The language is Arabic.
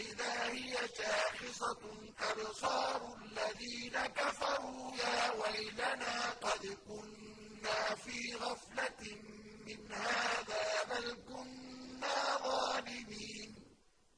فَإِذَا هِيَ شَاخِصَةٌ أَبْصَارُ الَّذِينَ كَفَرُوا يَا وَيْلَنَا قَدْ كُنَّا فِي غَفْلَةٍ مِّنْ هَٰذَا بَلْ كُنَّا